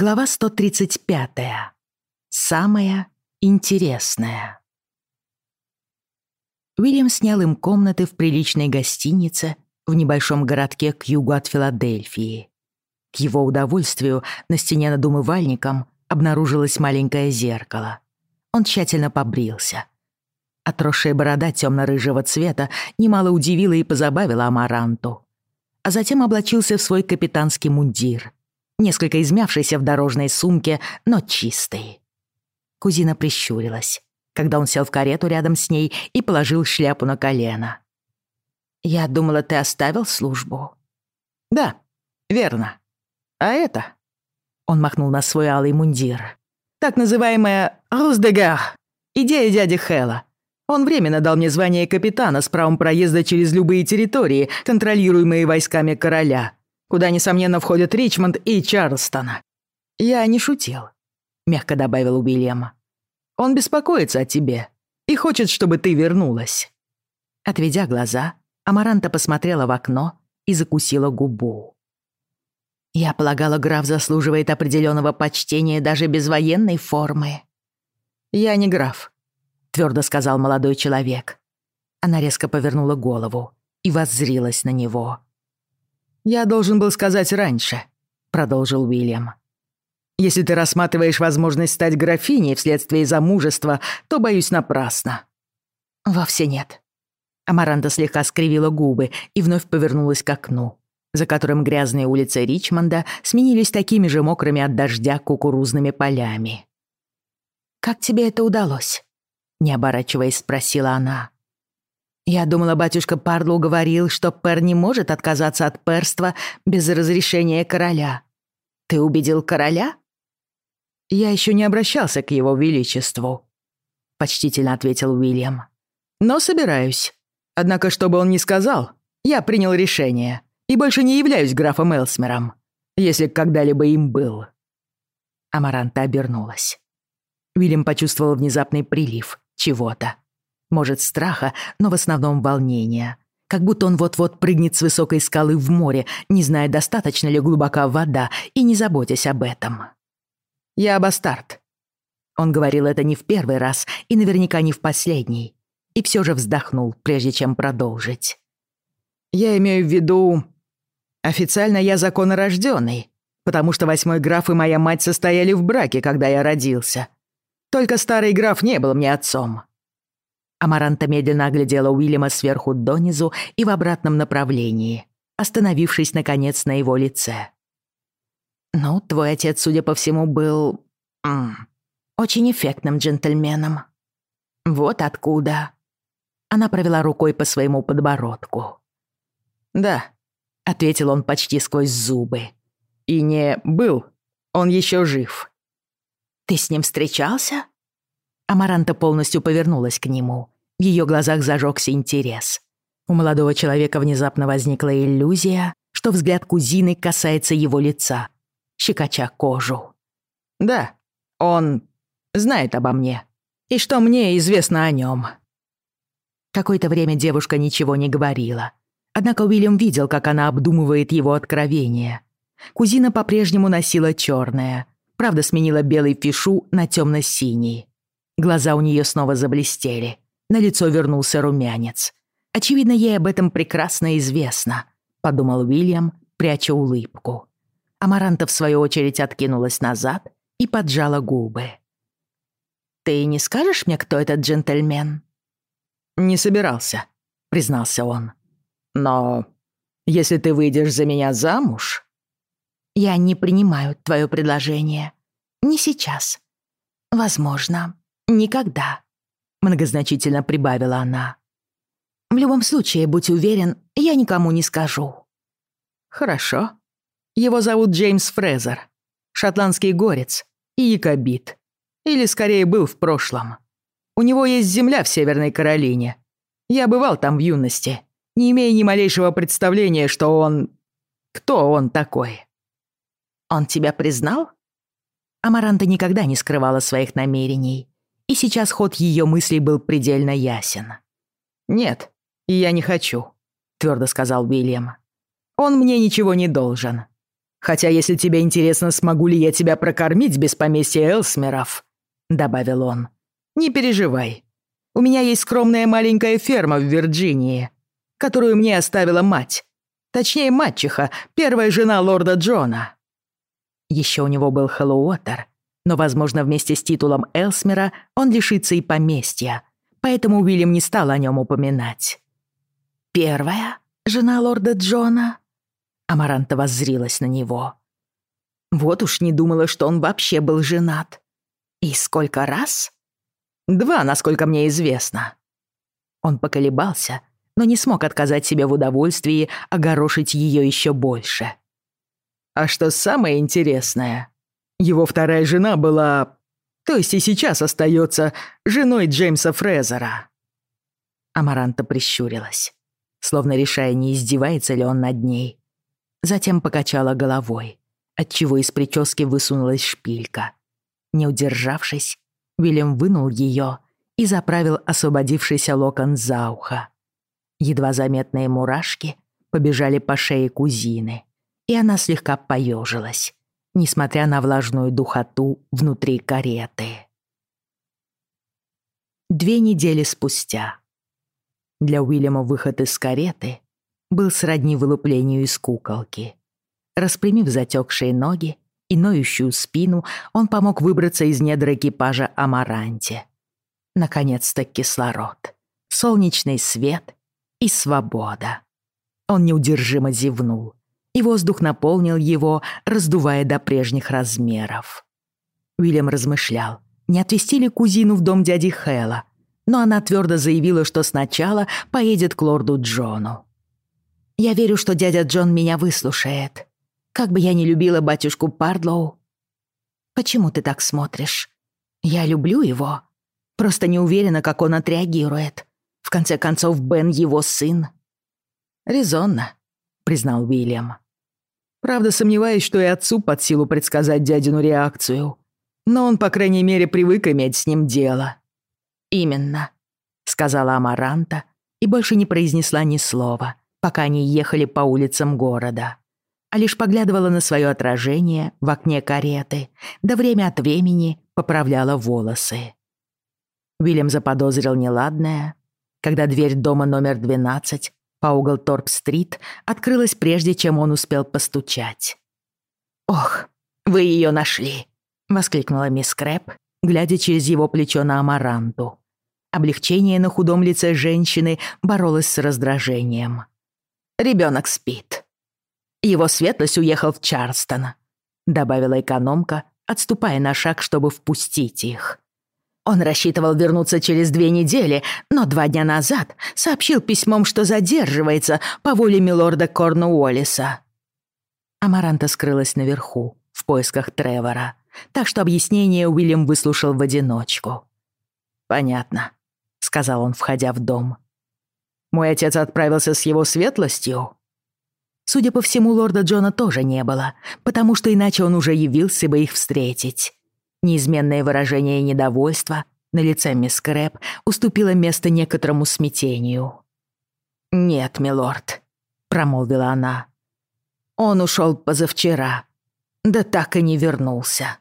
Глава 135. Самое интересное. Уильям снял им комнаты в приличной гостинице в небольшом городке к югу от Филадельфии. К его удовольствию на стене над умывальником обнаружилось маленькое зеркало. Он тщательно побрился. Отросшая борода темно-рыжего цвета немало удивила и позабавила Амаранту. А затем облачился в свой капитанский мундир — несколько измявшийся в дорожной сумке, но чистый. Кузина прищурилась, когда он сел в карету рядом с ней и положил шляпу на колено. «Я думала, ты оставил службу». «Да, верно. А это...» Он махнул на свой алый мундир. «Так называемая «Руздегах» — идея дяди Хэла. Он временно дал мне звание капитана с правом проезда через любые территории, контролируемые войсками короля куда, несомненно, входят Ричмонд и Чарльстона. Я не шутил, мягко добавил Уильяма. Он беспокоится о тебе и хочет, чтобы ты вернулась. Отведя глаза, Амаранта посмотрела в окно и закусила губу. Я полагала, граф заслуживает определенного почтения даже без военной формы. Я не граф, твердо сказал молодой человек. Она резко повернула голову и воззрилась на него. «Я должен был сказать раньше», — продолжил Уильям. «Если ты рассматриваешь возможность стать графиней вследствие замужества, то, боюсь, напрасно». «Вовсе нет». Амаранта слегка скривила губы и вновь повернулась к окну, за которым грязные улицы Ричмонда сменились такими же мокрыми от дождя кукурузными полями. «Как тебе это удалось?» — не оборачиваясь, спросила она. Я думала, батюшка Парлоу говорил, что Пер не может отказаться от перства без разрешения короля. Ты убедил короля? Я еще не обращался к его величеству, почтительно ответил Уильям. Но собираюсь. Однако, что бы он ни сказал, я принял решение и больше не являюсь графом Элсмером, если когда-либо им был. Амаранта обернулась. Уильям почувствовал внезапный прилив чего-то Может, страха, но в основном волнения. Как будто он вот-вот прыгнет с высокой скалы в море, не зная, достаточно ли глубока вода, и не заботясь об этом. «Я бастард». Он говорил это не в первый раз и наверняка не в последний. И все же вздохнул, прежде чем продолжить. «Я имею в виду... Официально я законорожденный, потому что восьмой граф и моя мать состояли в браке, когда я родился. Только старый граф не был мне отцом. Амаранта медленно оглядела Уильяма сверху донизу и в обратном направлении, остановившись, наконец, на его лице. «Ну, твой отец, судя по всему, был... М очень эффектным джентльменом». «Вот откуда». Она провела рукой по своему подбородку. «Да», — ответил он почти сквозь зубы. «И не был, он еще жив». «Ты с ним встречался?» Амаранта полностью повернулась к нему. В её глазах зажёгся интерес. У молодого человека внезапно возникла иллюзия, что взгляд кузины касается его лица, щекоча кожу. «Да, он знает обо мне. И что мне известно о нём». Какое-то время девушка ничего не говорила. Однако Уильям видел, как она обдумывает его откровение. Кузина по-прежнему носила чёрное. Правда, сменила белый фишу на тёмно-синий. темно-синий. Глаза у нее снова заблестели. На лицо вернулся румянец. Очевидно, ей об этом прекрасно известно, подумал Уильям, пряча улыбку. Амаранта, в свою очередь, откинулась назад и поджала губы. «Ты не скажешь мне, кто этот джентльмен?» «Не собирался», — признался он. «Но если ты выйдешь за меня замуж...» «Я не принимаю твое предложение. Не сейчас. Возможно, «Никогда», — многозначительно прибавила она. «В любом случае, будь уверен, я никому не скажу». «Хорошо. Его зовут Джеймс Фрезер, шотландский горец и якобит. Или, скорее, был в прошлом. У него есть земля в Северной Каролине. Я бывал там в юности, не имея ни малейшего представления, что он... Кто он такой?» «Он тебя признал?» Амаранта никогда не скрывала своих намерений и сейчас ход ее мыслей был предельно ясен. «Нет, я не хочу», — твердо сказал Уильям. «Он мне ничего не должен. Хотя, если тебе интересно, смогу ли я тебя прокормить без поместья Элсмеров, добавил он. Не переживай. У меня есть скромная маленькая ферма в Вирджинии, которую мне оставила мать. Точнее, мачеха, первая жена лорда Джона. Еще у него был Хэллоуотер, но, возможно, вместе с титулом Элсмера он лишится и поместья, поэтому Уильям не стал о нем упоминать. «Первая жена лорда Джона?» Амаранта воззрилась на него. «Вот уж не думала, что он вообще был женат. И сколько раз?» «Два, насколько мне известно». Он поколебался, но не смог отказать себе в удовольствии огорошить ее еще больше. «А что самое интересное?» Его вторая жена была... То есть и сейчас остается женой Джеймса Фрезера. Амаранта прищурилась, словно решая, не издевается ли он над ней. Затем покачала головой, отчего из прически высунулась шпилька. Не удержавшись, Вильям вынул ее и заправил освободившийся локон за ухо. Едва заметные мурашки побежали по шее кузины, и она слегка поежилась, несмотря на влажную духоту внутри кареты. Две недели спустя. Для Уильяма выход из кареты был сродни вылуплению из куколки. Распрямив затекшие ноги и ноющую спину, он помог выбраться из недр экипажа Амаранте. Наконец-то кислород, солнечный свет и свобода. Он неудержимо зевнул, и воздух наполнил его, раздувая до прежних размеров. Уильям размышлял, не отвезти ли кузину в дом дяди Хэла? но она твердо заявила, что сначала поедет к лорду Джону. «Я верю, что дядя Джон меня выслушает. Как бы я ни любила батюшку Пардлоу...» «Почему ты так смотришь? Я люблю его. Просто не уверена, как он отреагирует. В конце концов, Бен его сын». «Резонно», — признал Уильям. Правда, сомневаюсь, что и отцу под силу предсказать дядину реакцию. Но он, по крайней мере, привык иметь с ним дело. «Именно», — сказала Амаранта и больше не произнесла ни слова, пока они ехали по улицам города, а лишь поглядывала на свое отражение в окне кареты, да время от времени поправляла волосы. Уильям заподозрил неладное, когда дверь дома номер 12 по угол Торп-стрит открылась прежде, чем он успел постучать. «Ох, вы ее нашли!» — воскликнула мисс Крэп, глядя через его плечо на Амаранту. Облегчение на худом лице женщины боролось с раздражением. Ребенок спит. Его светлость уехал в Чарстон», — добавила экономка, отступая на шаг, чтобы впустить их. Он рассчитывал вернуться через две недели, но два дня назад сообщил письмом, что задерживается по воле милорда Корнуоллиса. Амаранта скрылась наверху, в поисках Тревора, так что объяснение Уильям выслушал в одиночку. «Понятно», — сказал он, входя в дом. «Мой отец отправился с его светлостью?» Судя по всему, лорда Джона тоже не было, потому что иначе он уже явился бы их встретить. Неизменное выражение недовольства на лице мисс Крэп уступило место некоторому смятению. «Нет, милорд», — промолвила она. «Он ушел позавчера, да так и не вернулся».